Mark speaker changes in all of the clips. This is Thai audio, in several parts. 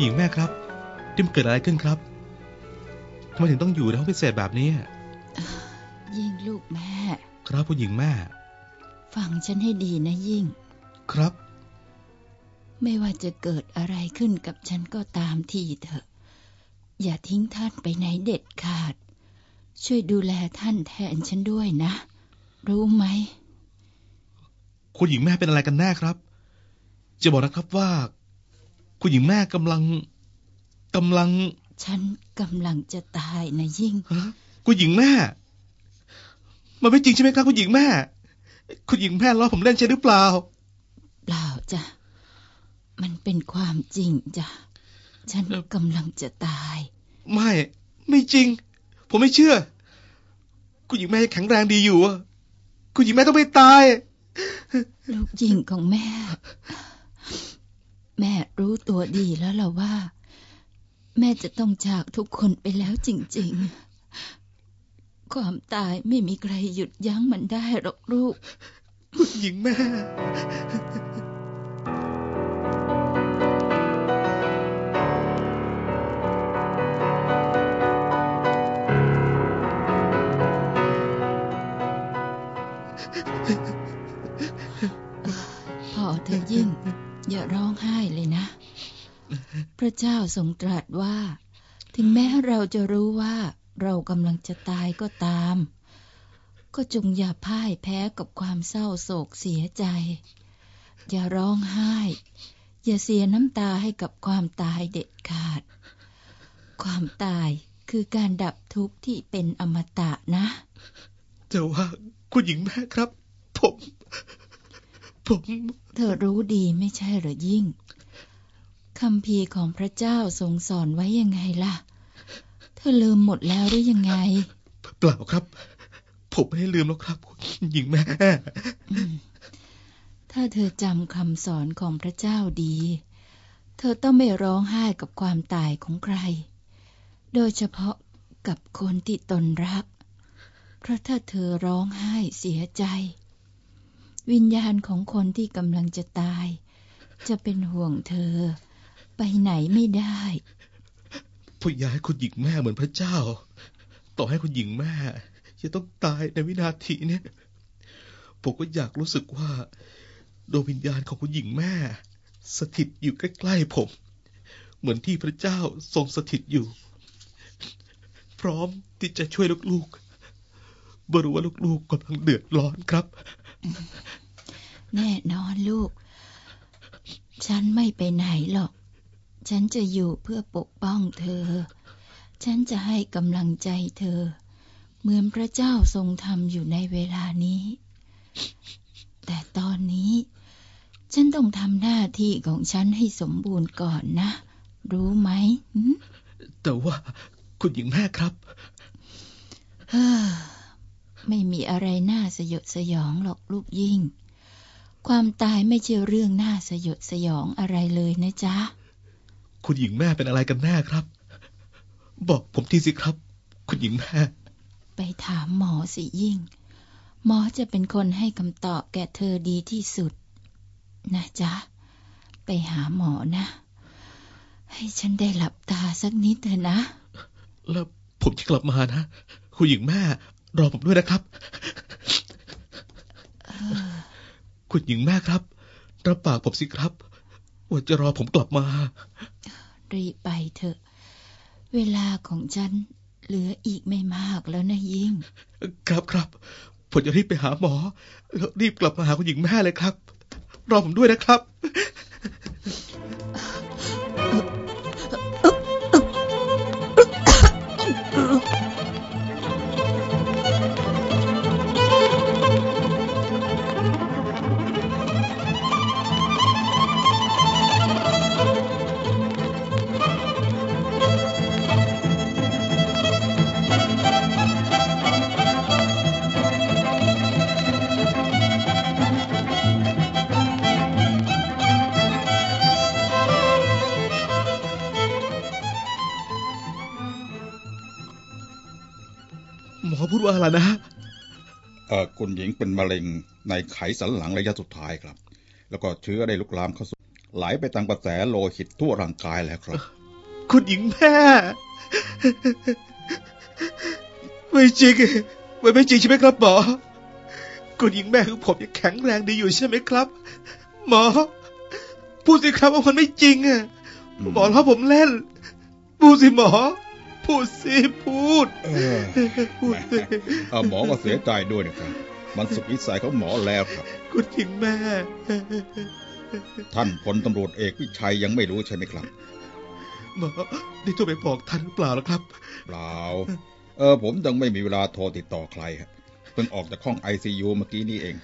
Speaker 1: คุณหญิงแม่ครับที่มันเกิดอะไรขึ้นครับทำไมถึงต้องอยู่ในห้องพิเศษแบบนี้
Speaker 2: ยิ่งลูกแม่
Speaker 1: ครับคุณหญิงแม่
Speaker 2: ฟังฉันให้ดีนะยิ่ง
Speaker 1: ครับ
Speaker 2: ไม่ว่าจะเกิดอะไรขึ้นกับฉันก็ตามทีเถอะ อย่าทิ้งท่านไปไหนเด็ดขาด ช่วยดูแลท่านแทนฉันด้วยนะ รู้ไหม
Speaker 1: คุณหญิงแม่เป็นอะไรกันแน่ครับ จะบอกนะครับว่า คุณหญิงแม่กำลังกำลัง
Speaker 2: ฉันกำลังจะตายนะยิ่ง
Speaker 1: ฮะคุณหญิงแม่ มันไม่จริงใช่ไหมครับคุณหญิงแม่ คุณหญิงแม่ล้อผมเล่นใช่หรือเปล่า
Speaker 2: เปล่าจ้ะ มันเป็นความจริงจ้ะ ฉันกำลังจะตาย
Speaker 1: ไม่ ไม่จริง ผมไม่เชื่อ คุณหญิงแม่ยังแข็งแรงดีอยู่อะคุณหญิงแม่ต้องไม่ตาย
Speaker 2: ลูกยิ่งของแม่ แม่รู้ตัวดีแล้วล่ะว่า แม่จะต้องจากทุกคนไปแล้วจริง ๆ ความตายไม่มีใครหยุดยั้งมันได้หรอกลูก
Speaker 1: คุณหญิงแม่
Speaker 2: พระเจ้าทรงตรัสว่า ถึงแม้เราจะรู้ว่าเรากำลังจะตายก็ตาม ก็จงอย่าพ่ายแพ้กับความเศร้าโศกเสียใจ อย่าร้องไห้ อย่าเสียน้ำตาให้กับความตายเด็ดขาด ความตายคือการดับทุกข์ที่เป็นอมตะนะ
Speaker 1: แต่ว่าคุณหญิงแม่ครับ ผม ผม
Speaker 2: เธอรู้ดีไม่ใช่เหรอยิ่ง คำพีร์ของพระเจ้าทรงสอนไว้ยังไงล่ะ เธอลืมหมดแล้วหรือยังไง
Speaker 1: เปล่าครับ ผมไม่ได้ลืมแล้วครับคุณหญิงแม่
Speaker 2: อืมถ้าเธอจำคำสอนของพระเจ้าดี เธอต้องไม่ร้องไห้กับความตายของใคร โดยเฉพาะกับคนที่ตนรัก เพราะถ้าเธอร้องไห้เสียใจ วิญญาณของคนที่กำลังจะตาย จะเป็นห่วงเธอ ไปไหนไม่ได้
Speaker 1: ผมอยากให้คุณหญิงแม่เหมือนพระเจ้า ต่อให้คุณหญิงแม่จะต้องตายในวินาทีเนี้ยผมก็อยากรู้สึกว่าดวงวิญญาณของคุณหญิงแม่ สถิตอยู่ใกล้ๆผม เหมือนที่พระเจ้าทรงสถิตอยู่ พร้อมที่จะช่วยลูกๆบรู้ว่าลูกๆกำลังเดือดร้อนครับ
Speaker 2: แน่นอนลูก ฉันไม่ไปไหนหรอก ฉันจะอยู่เพื่อปกป้องเธอ ฉันจะให้กำลังใจเธอ เหมือนพระเจ้าทรงทำอยู่ในเวลานี้ แต่ตอนนี้ ฉันต้องทำหน้าที่ของฉันให้สมบูรณ์ก่อนนะ รู้ไหมหึ
Speaker 1: แต่ว่าคุณหญิงแม่ครับ
Speaker 2: เฮ้อไม่มีอะไรน่าสยดสยองหรอกลูกยิ่ง ความตายไม่ใช่เรื่องน่าสยดสยองอะไรเลยนะจ๊ะ
Speaker 1: คุณหญิงแม่เป็นอะไรกันแน่ครับ บอกผมทีสิครับ คุณหญิงแม่
Speaker 2: ไปถามหมอสิยิ่ง หมอจะเป็นคนให้คำตอบแก่เธอดีที่สุด นะจ๊ะ ไปหาหมอนะ ให้ฉันได้หลับตาสักนิดเถอะนะ
Speaker 1: แล้วผมจะกลับมานะ คุณหญิงแม่ รอผมด้วยนะครับคุณหญิงแม่ครับรับปากผมสิครับว่าจะรอผมกลับมา
Speaker 2: รีไปเถอะ เวลาของฉันเหลืออีกไม่มากแล้วนะยิ่ง
Speaker 1: ครับครับผมจะรีบไปหาหมอ แล้วรีบกลับมาหาคุณหญิงแม่เลยครับ รอผมด้วยนะครับ พูดว่าอะไรนะ
Speaker 3: เออคุณหญิงเป็นมะเร็งในไขสันหลังระยะสุดท้ายครับ แล้วก็เชื้อได้ลุกลามเข้าสู่ไหลไปตามกระแสโลหิตทั่วร่างกายแล้วครับ
Speaker 1: คุณหญิงแม่ไม่จริงมันไม่จริงใช่ไหมครับหมอคุณหญิงแม่ของผมยังแข็งแรงดีอยู่ใช่ไหมครับ หมอ พูดสิครับว่ามันไม่จริงอะ
Speaker 3: อืม
Speaker 1: หมอล้อผมเล่น พูดสิหมอ พูดสิพูด
Speaker 3: เออ
Speaker 1: พูดสิ
Speaker 3: เออหมอก็เสียใจด้วยนะครับมันสุดวิสัยของหมอแล้วครับ
Speaker 1: คุณหญิงแม่
Speaker 3: ท่านพลตำรวจเอกวิชัยยังไม่รู้ใช่ไหมครับ
Speaker 1: หมอได้โทรไปบอกท่านหรือเปล่าล่ะครับ
Speaker 3: เปล่า เออผมยังไม่มีเวลาโทรติดต่อใครครับเพิ่งออกจากห้องไอซียูเมื่อกี้นี่เอง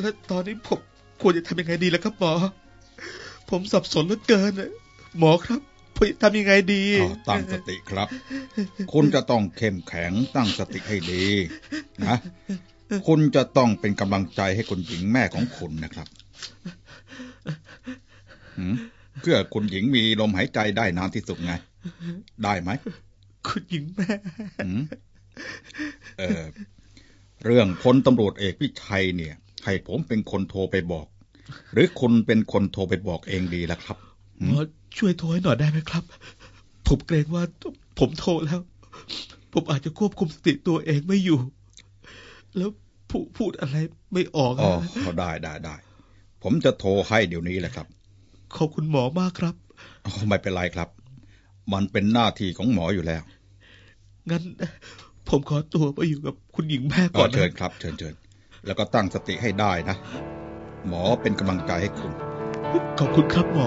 Speaker 1: แล้วตอนนี้ผมควรจะทำยังไงดีล่ะครับหมอ ผมสับสนเหลือเกินอะหมอครับผมจะ ทำยังไงดี
Speaker 3: อ้าวตั้งสติครับ คุณจะต้องเข้มแข็งตั้งสติให้ดี นะคุณจะต้องเป็นกำลังใจให้คุณหญิงแม่ของคุณนะครับหืมเพื่อคุณหญิงมีลมหายใจได้นานที่สุดไง ได้ไหม
Speaker 1: คุณหญิงแม่
Speaker 3: หืมเออเรื่องพลตำรวจเอกวิชัยเนี่ย ให้ผมเป็นคนโทรไปบอก หรือคุณเป็นคนโทรไปบอกเองดีล่ะครับ
Speaker 1: หมอช่วยโทรให้หน่อยได้ไหมครับ ผมเกรงว่าผมโทรแล้ว ผมอาจจะควบคุมสติตัวเองไม่อยู่ แล้วพูดพูดอะไรไม่ออก
Speaker 3: อ๋อ
Speaker 1: อะ
Speaker 3: ได้ได้ได้ ผมจะโทรให้เดี๋ยวนี้แหละครับ
Speaker 1: ขอบคุณหมอมากครับ
Speaker 3: อ๋อไม่เป็นไรครับ มันเป็นหน้าที่ของหมออยู่แล้ว
Speaker 1: งั้นผมขอตัวไปอยู่กับคุณหญิงแม่
Speaker 3: ก็
Speaker 1: ก่อน
Speaker 3: เชิญ
Speaker 1: นะครับ
Speaker 3: เชิญเชิญแล้วก็ตั้งสติให้ได้นะ หมอเป็นกำลังใจให้คุณ
Speaker 1: ขอบคุณครับหมอ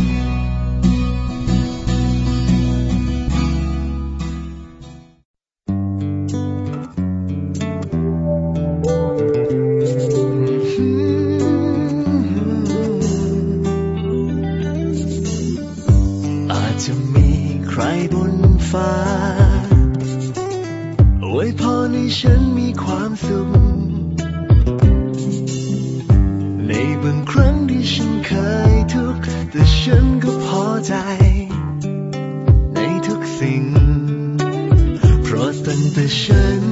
Speaker 4: สิ่ง เพราะตั้งแต่ฉัน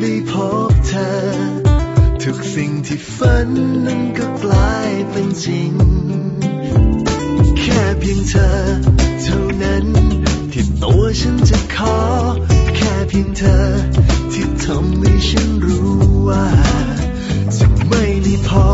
Speaker 4: ได้พบเธอ ทุกสิ่งที่ฝันนั้นก็กลายเป็นจริง แค่เพียงเธอ เท่านั้นที่ตัวฉันจะขอ แค่เพียงเธอ ที่ทำให้ฉันรู้ว่าจะไม่มีพอ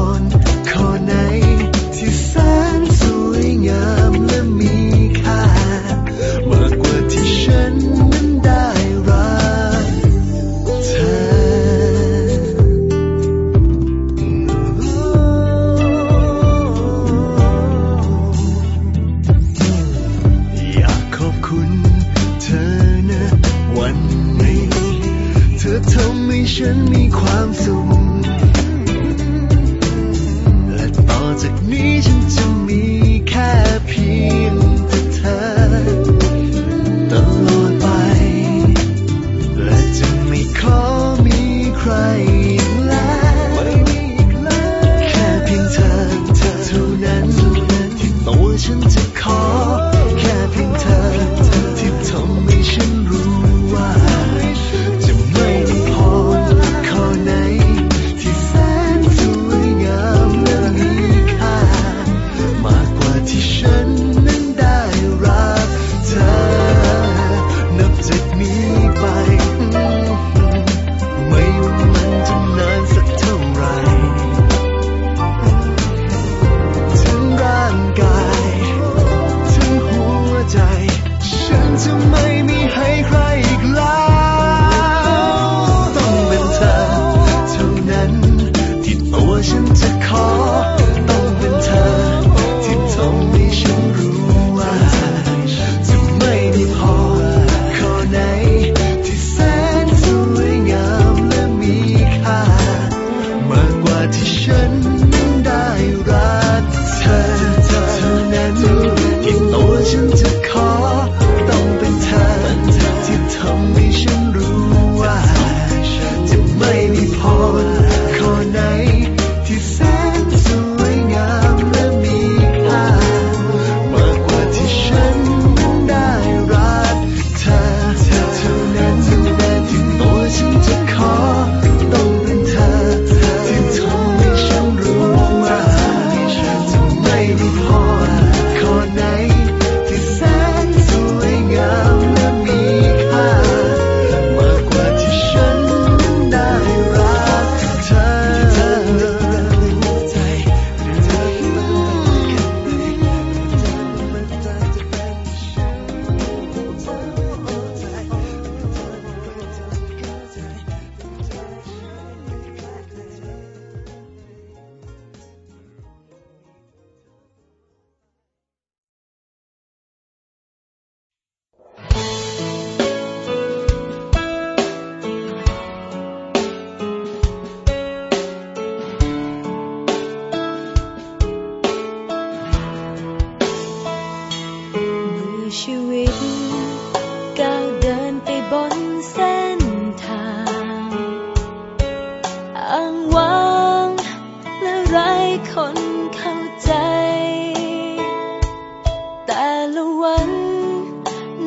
Speaker 4: แต่
Speaker 5: ละวัน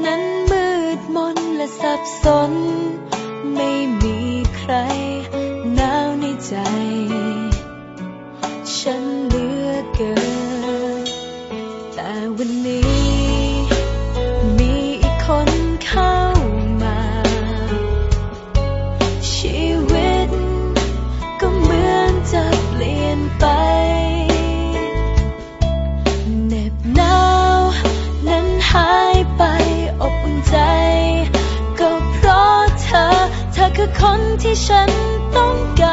Speaker 5: นั้นมืดมนและสั
Speaker 6: บสน คนที่ฉันต้องการ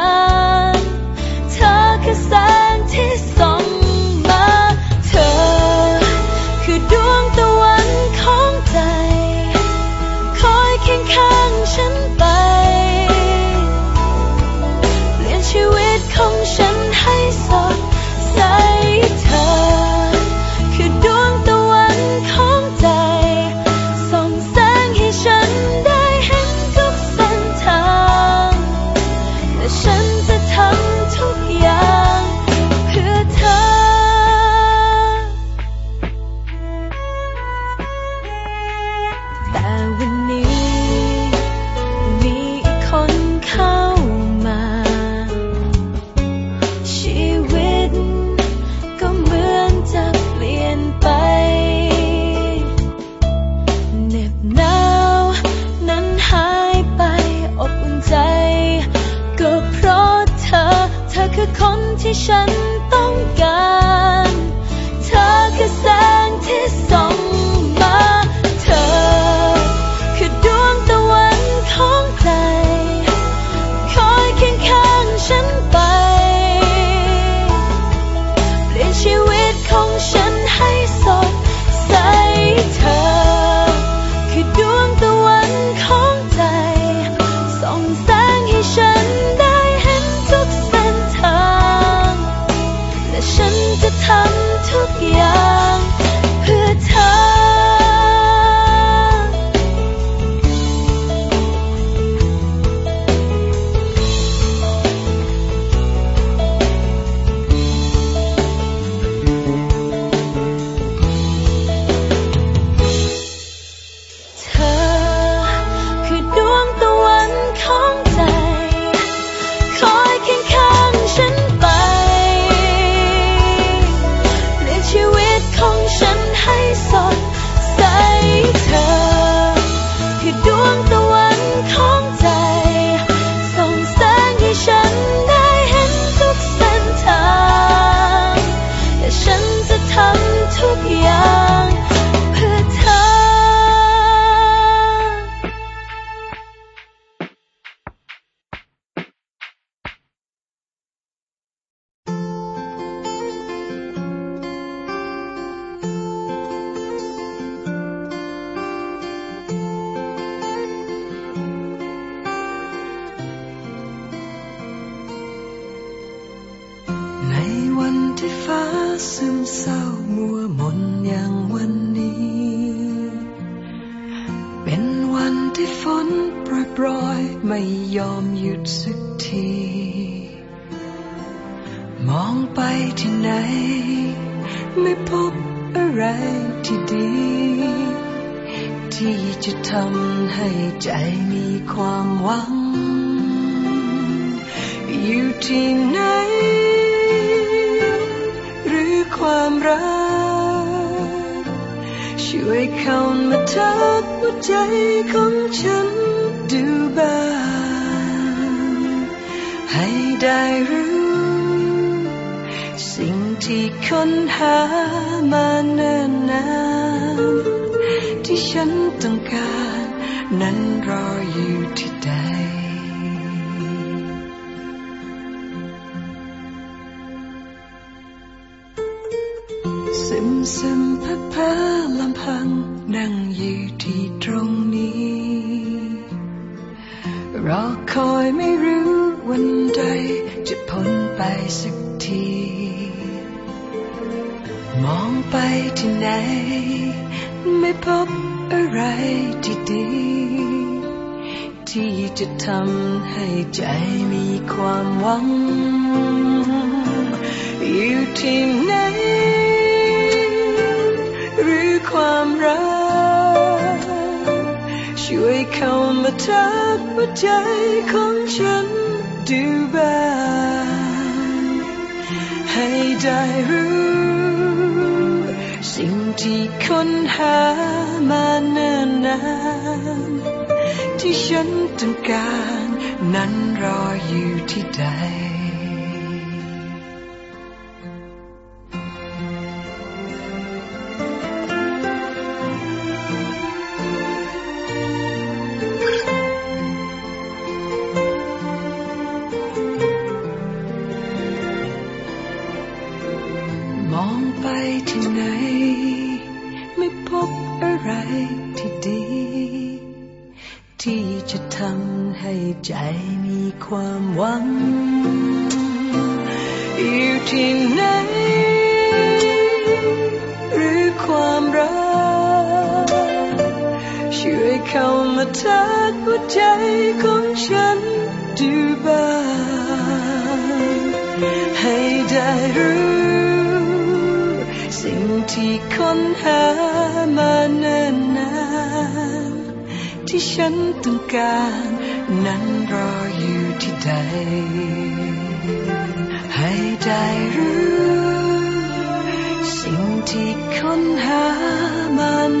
Speaker 6: พบอะไร
Speaker 5: ที่ดี ที่จะทำให้ใจมีความหวัง อยู่ที่ไหน หรือความรัก ช่วยเข้ามาทักหัวใจของฉันดูบ้างให้ได้รู้ ที่ค้นหามานานนานที่ฉันต้องการ นั้นรออยู่ที่ใดซึมซึมเพ้อเพ้อลำพัง นั่งอยู่ที่ตรงนี้ รอคอยไม่รู้วันใด จะพ้นไปสัก มองไปที่ไหน ไม่พบอะไรที่ดี ที่จะทำให้ใจมีความหวัง อยู่ที่ไหน หรือความรัก ช่วยเข้ามาทักหัวใจของฉันดูบ้างให้ได้รู้ สิ่งที่ค้นหามานานนานที่ฉันต้องการนั้นรออยู่ที่ใด ฉันต้องการ นั้นรออยู่ที่ใด ให้ได้รู้ สิ่งที่ค้นหามานานน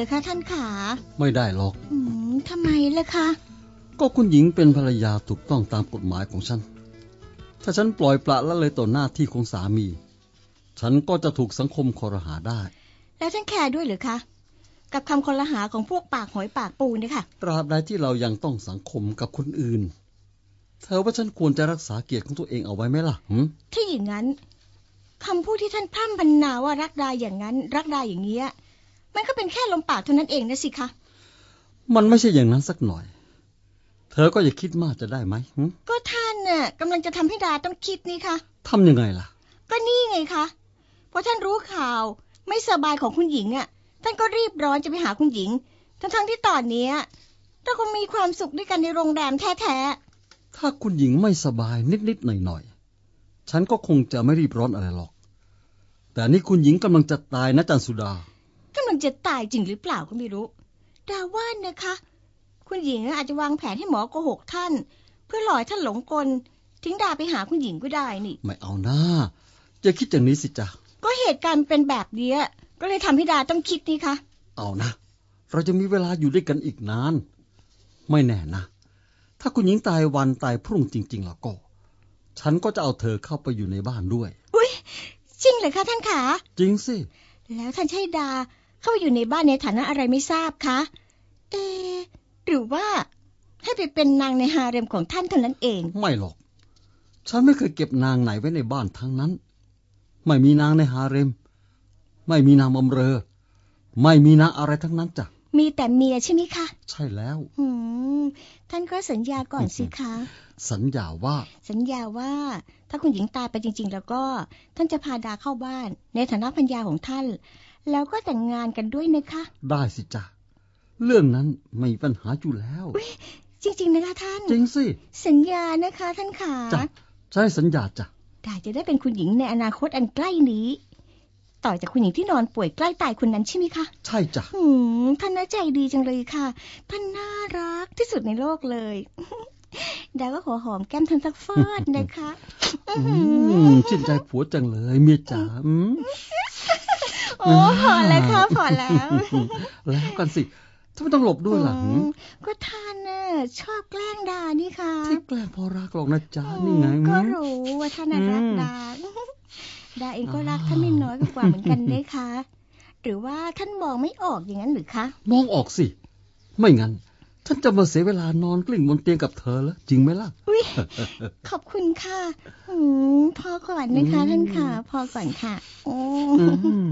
Speaker 7: รอคะท่านขา
Speaker 8: ไม่ได้หรอก
Speaker 7: อืมทำไมล่ะคะ
Speaker 8: ก็คุณหญิงเป็นภรรยาถูกต้องตามกฎหมายของฉัน ถ้าฉันปล่อยปละละเลยต่อหน้าที่ของสามี ฉันก็จะถูกสังคมคอรหาได้
Speaker 7: แล้วท่านแคร์ด้วยเหรือคะ กับคำคนละหาของพวกปากหอยปากปูเนี่ยค่ะ
Speaker 8: ตราบใดที่เรายังต้องสังคมกับคนอื่น เธอว่าฉันควรจะรักษาเกียรติของตัวเองเอาไว้ไหมล่ะหืม
Speaker 7: ถ้าอย่างนั้นคำพูดที่ท่านพร่ำพรรณนาว่ารักดาอย่างนั้น รักดาอย่างเงี้ย มันก็เป็นแค่ลมปากเท่านั้นเองนะสิคะ
Speaker 8: มันไม่ใช่อย่างนั้นสักหน่อย เธอก็อย่าคิดมากจะได้ไหมหืม
Speaker 7: ก็ท่านน่ะกำลังจะทำให้ดาต้องคิดนี่คะ
Speaker 8: ทำยังไงล่ะ
Speaker 7: ก็นี่ไงคะพอท่านรู้ข่าวไม่สบายของคุณหญิงอะ ท่านก็รีบร้อนจะไปหาคุณหญิง ทั้งทั้งๆที่ตอนเนี้ยเราคงมีความสุขด้วยกันในโรงแรมแท้
Speaker 8: ถ้าคุณหญิงไม่สบายนิดๆหน่อยๆ ฉันก็คงจะไม่รีบร้อนอะไรหรอก แต่นี่คุณหญิงกำลังจะตายนะจันสุดา
Speaker 7: ๆกำลังจะตายจริงหรือเปล่าก็ไม่รู้ดาว่านะคะ คุณหญิงอาจจะวางแผนให้หมอโกหกท่าน เพื่อหลอยท่านหลงกล ทิ้งดาไปหาคุณหญิงก็ได้นี่
Speaker 8: ไม่เอาหน้าจะคิดอย่างนี้สิจ๊ะ
Speaker 7: ก็เหตุการณ์เป็นแบบเนี้ยก็เลยทำให้ดาต้องคิดนี่คะ
Speaker 8: เอานะ เราจะมีเวลาอยู่ด้วยกันอีกนาน ไม่แน่นะ ถ้าคุณหญิงตายวันตายพรุ่งจริง ๆ แล้วก็ ฉันก็จะเอาเธอเข้าไปอยู่ในบ้านด้วย
Speaker 7: อุ้ยจริงเหรอคะท่านขา
Speaker 8: จริงสิ
Speaker 7: แล้วท่านใช่ดา เข้าไปอยู่ในบ้านในฐานะอะไรไม่ทราบคะเอะหรือว่าให้ไปเป็นนางในฮาเร็มของท่านเท่านั้นเอง
Speaker 8: ไม่หรอก ฉันไม่เคยเก็บนางไหนไว้ในบ้านทั้งนั้น ไม่มีนางในฮาเร็ม ไม่มีนางบำเรอ ไม่มีนางอะไรทั้งนั้นจ้ะ
Speaker 7: มีแต่เมียใช่ไหมคะ
Speaker 8: ใช่แล้ว
Speaker 7: หืมท่านก็สัญญาก่อนสิคะ
Speaker 8: สัญญาว่า
Speaker 7: สัญญาว่า ถ้าคุณหญิงตายไปจริง ๆ แล้วก็ ท่านจะพาดาเข้าบ้าน ในฐานะพัญญาของท่าน แล้วก็แต่งงานกันด้วยนะคะ
Speaker 8: ได้สิจ้ะเรื่องนั้นไม่มีปัญหาอยู่แล้ว
Speaker 7: จริง ๆ นะคะท่าน
Speaker 8: จริงสิ
Speaker 7: สัญญานะคะ ท่านขา
Speaker 8: จ้ะใช่สัญญาจ้ะ
Speaker 7: ดาจะได้เป็นคุณหญิงในอนาคตอันใกล้นี้ ต่อจากคุณหญิงที่นอนป่วยใกล้ตายคนนั้นใช่ไหมคะ
Speaker 8: ใช่จ้ะ
Speaker 7: หืมท่านน่าใจดีจังเลยค่ะ ท่านน่ารักที่สุดในโลกเลยดาก็ขอหอมแก้มท่านสักฟอดนะคะ
Speaker 8: อืมชื่นใจผัวจังเลยเมียจ๋าอืม
Speaker 7: โอ้พอแล้วค่ะพอแล้ว
Speaker 8: แล้วกันสิทำไมต้องหลบด้วยล่ะหืม
Speaker 7: ก็ท่านน่ะชอบแกล้งดานี่ค่ะ
Speaker 8: ที่แกล้งพอรักหรอกนะจ๊ะนี่ไง
Speaker 7: ก็
Speaker 8: หืม
Speaker 7: รู้ว่าท่านน่ะรัก
Speaker 8: อืม
Speaker 7: ดาดาเองก็รักท่านไม่น้อยกว่าเหมือนกันนะคะหรือว่าท่านมองไม่ออกอย่างนั้นหรือคะ
Speaker 8: มองออกสิ ไม่งั้น ท่านจะมาเสียเวลานอนกลิ้งบนเตียงกับเธอแล้วจริงไหมล่ะ
Speaker 7: อุ้ยขอบคุณค่ะอืมพอก่อนนะคะ
Speaker 8: อืม
Speaker 7: ท่านค่ะ พอก่อนค่ะโอ้
Speaker 8: อืม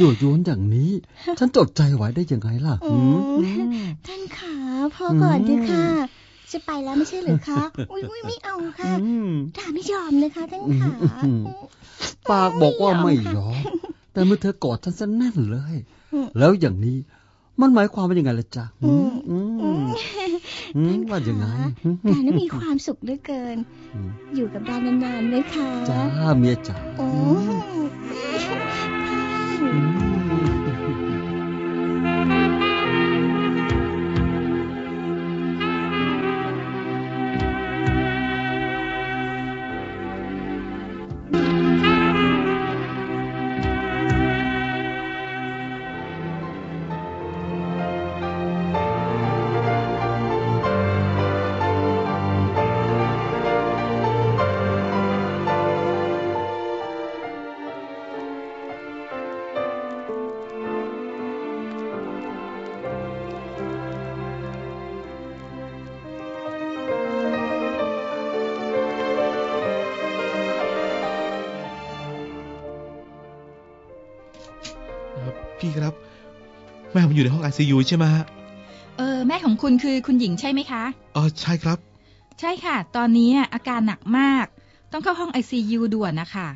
Speaker 8: ยั่วยวนอย่างนี้ ฉันจดใจไว้ได้ยังไงล่ะ
Speaker 7: อื
Speaker 8: หืม
Speaker 7: ม
Speaker 8: อืม
Speaker 7: ท่านขาพอก่อนเถอะค่ะ
Speaker 8: อืม
Speaker 7: จะไปแล้วไม่ใช่หรือคะ อุ้ยอุ้ยไม่เอาค่ะ
Speaker 8: อืม
Speaker 7: ดาไม่ยอมนะคะท่านขา
Speaker 8: อืมปากบอกว่าไม่ยอม แต่เมื่อเธอกอดฉันซะแน่นเลย
Speaker 7: อืม
Speaker 8: แล้วอย่างนี้ มันหมายความว่ายังไงล่ะจ๊ะอืมอืมอืมว่ายังไง
Speaker 7: ดาน่ะมีความสุขเหลือเกิน
Speaker 8: อืม
Speaker 7: อยู่กับดานานๆนะคะ
Speaker 8: จ้าเมียจ๋า
Speaker 7: โอ้
Speaker 8: ม่
Speaker 1: ผมอยู่ในห้องไอซียูใช่ไหมฮะ
Speaker 9: เออแม่ของคุณคือคุณหญิงใช่ไหมคะ
Speaker 1: อ๋อใช่ครับ
Speaker 9: ใช่ค่ะ ตอนนี้อาการหนักมาก ต้องเข้าห้อง ICU ด่วนนะคะ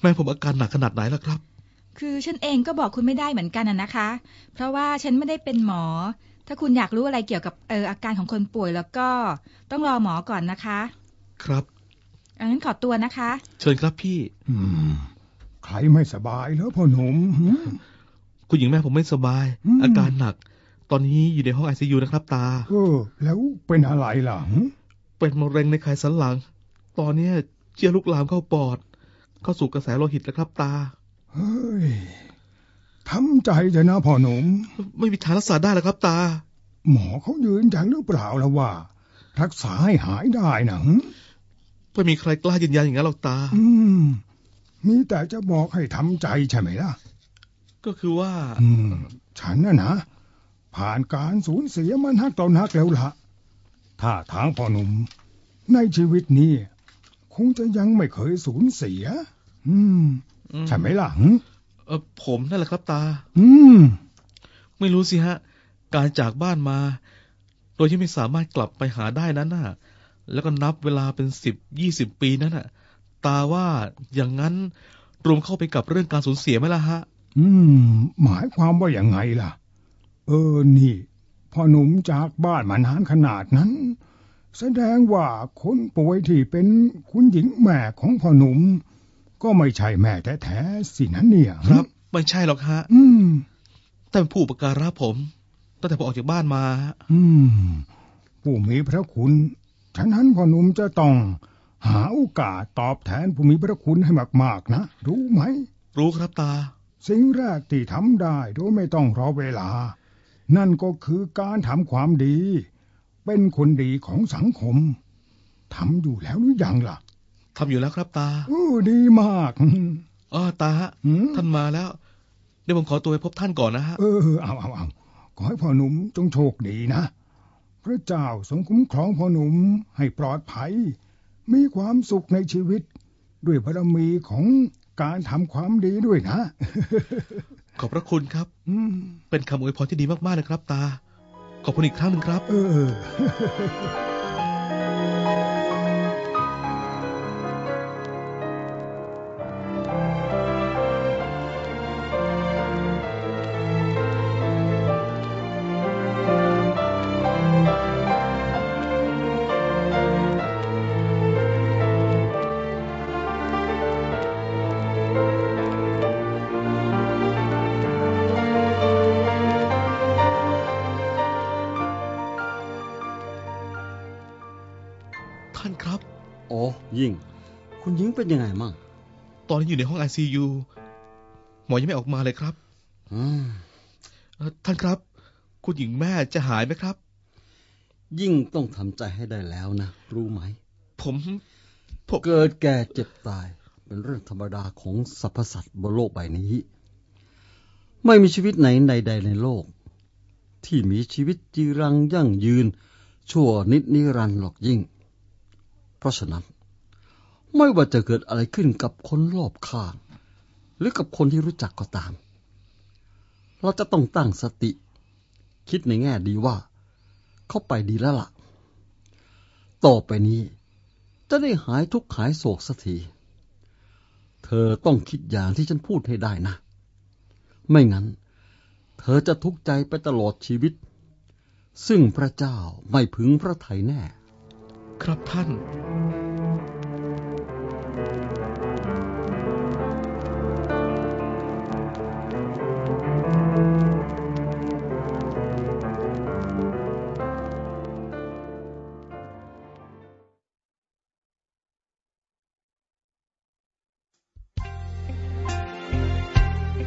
Speaker 1: แม่ผมอาการหนักขนาดไหนล่ะครับ
Speaker 9: คือฉันเองก็บอกคุณไม่ได้เหมือนกันนะนะคะ เพราะว่าฉันไม่ได้เป็นหมอ ถ้าคุณอยากรู้อะไรเกี่ยวกับเอออาการของคนป่วยแล้วก็ต้องรอหมอก่อนนะคะ
Speaker 1: ครับ
Speaker 9: งั้นขอตัวนะคะ
Speaker 1: เชิญครับพี่
Speaker 10: อืม ใครไม่สบายแล้วพ่อหนุ่มหืม
Speaker 1: คุณหญิงแม่ผมไม่สบาย
Speaker 10: อืม
Speaker 1: อาการหนัก ตอนนี้อยู่ในห้องไอซียูนะครับตา
Speaker 10: เออแล้วเป็นอะไรล่ะหืม
Speaker 1: เป็นมะเร็งในไขสันหลัง ตอนเนี้ยเชื้อลุกลามเข้าปอด เข้าสู่กระแสโลหิตแล้วครับตา
Speaker 10: เฮ้ยทำใจเถอะนะพ่อหนุ่ม
Speaker 1: ไม่มีทางรักษาได้แล้วครับตา
Speaker 10: หมอเขายืนยันหรือเปล่าแล้วว่า รักษาให้หายได้นะหืม
Speaker 1: ไม่มีใครกล้ายืนยันอย่างนั้นหรอกตา
Speaker 10: อืม มีแต่จะบอกให้ทำใจใช่ไหมล่ะ
Speaker 1: ก็คือว่า
Speaker 10: อืม ฉันน่ะนะ ผ่านการสูญเสียมันนักต่อนักแล้วละถ้าทางพ่อหนุ่ม ในชีวิตนี้ คงจะยังไม่เคยสูญเสีย อืม
Speaker 1: อืม
Speaker 10: ใช่ไหมล่ะหึ
Speaker 1: เออผมนั่นแหละครับตา
Speaker 10: อืม
Speaker 1: ไม่รู้สิฮะ การจากบ้านมา โดยที่ไม่สามารถกลับไปหาได้นั้นน่ะ แล้วก็นับเวลาเป็นสิบยี่สิบปีนั้นน่ะ ตาว่าอย่างนั้นรวมเข้าไปกับเรื่องการสูญเสียไหมล่ะฮะ
Speaker 10: อืม หมายความว่าอย่างไงล่ะ เออ นี่พ่อหนุ่มจากบ้านมานานขนาดนั้น แสดงว่าคนป่วยที่เป็นคุณหญิงแม่ของพ่อหนุ่มก็ไม่ใช่แม่แท้ๆสินะเนี่ย
Speaker 1: ครับ ไม่ใช่หรอกฮะ
Speaker 10: อืม
Speaker 1: แต่เป็นผู้อุปการะผม ตั้งแต่ผมออกจากบ้านมาฮะ
Speaker 10: อืม ผู้มีพระคุณ ฉะนั้นพ่อหนุ่มจะต้อง หาโอกาสตอบแทนผู้มีพระคุณให้มากๆนะ รู้ไหม
Speaker 1: รู้ครับตา
Speaker 10: สิ่งแรกที่ทำได้โดยไม่ต้องรอเวลา นั่นก็คือการทำความดี เป็นคนดีของสังคมทำอยู่แล้วหรือยังล่ะ
Speaker 1: ทำอยู่แล้วครับตา
Speaker 10: เออดีมาก
Speaker 1: อ๋อตาฮะ
Speaker 10: หืม
Speaker 1: ท่านมาแล้ว เดี๋ยวผมขอตัวไปพบท่านก่อนนะฮะ
Speaker 10: เออเอาเอาเอาขอให้พ่อหนุ่มจงโชคดีนะ พระเจ้าทรงคุ้มครองพ่อหนุ่มให้ปลอดภัย มีความสุขในชีวิต ด้วยบารมีของ การทำความดีด้วยนะ
Speaker 1: ขอบพระคุณครับ
Speaker 10: อืม
Speaker 1: เป็นคำอวยพรที่ดีมากๆเลยครับ ตา ขอบคุณอีกครั้งหนึ่งครับ
Speaker 10: เออ
Speaker 1: อนนี้อยู่ในห้อง ICU หมอยังไม่ออกมาเลยครับ
Speaker 8: อืม
Speaker 1: เอ่อท่านครับ คุณหญิงแม่จะหายไหมครับ
Speaker 8: ยิ่งต้องทำใจให้ได้แล้วนะ รู้ไหม
Speaker 1: ผมผม
Speaker 8: เกิดแก่เจ็บตาย เป็นเรื่องธรรมดาของสรรพสัตว์บนโลกใบนี้ ไม่มีชีวิตไหนใดๆในโลก ที่มีชีวิตจีรังยั่งยืน ชั่วนิดนิรันดร์หรอกยิ่ง เพราะฉะนั้น ไม่ว่าจะเกิดอะไรขึ้นกับคนรอบข้าง หรือกับคนที่รู้จักก็ตาม เราจะต้องตั้งสติ คิดในแง่ดีว่า เข้าไปดีแล้วล่ะ ต่อไปนี้ จะได้หายทุกข์หายโศกสักทีเธอต้องคิดอย่างที่ฉันพูดให้ได้นะ ไม่งั้น เธอจะทุกข์ใจไปตลอดชีวิต ซึ่งพระเจ้าไม่พึงพระทัยแน่
Speaker 1: ครับท่าน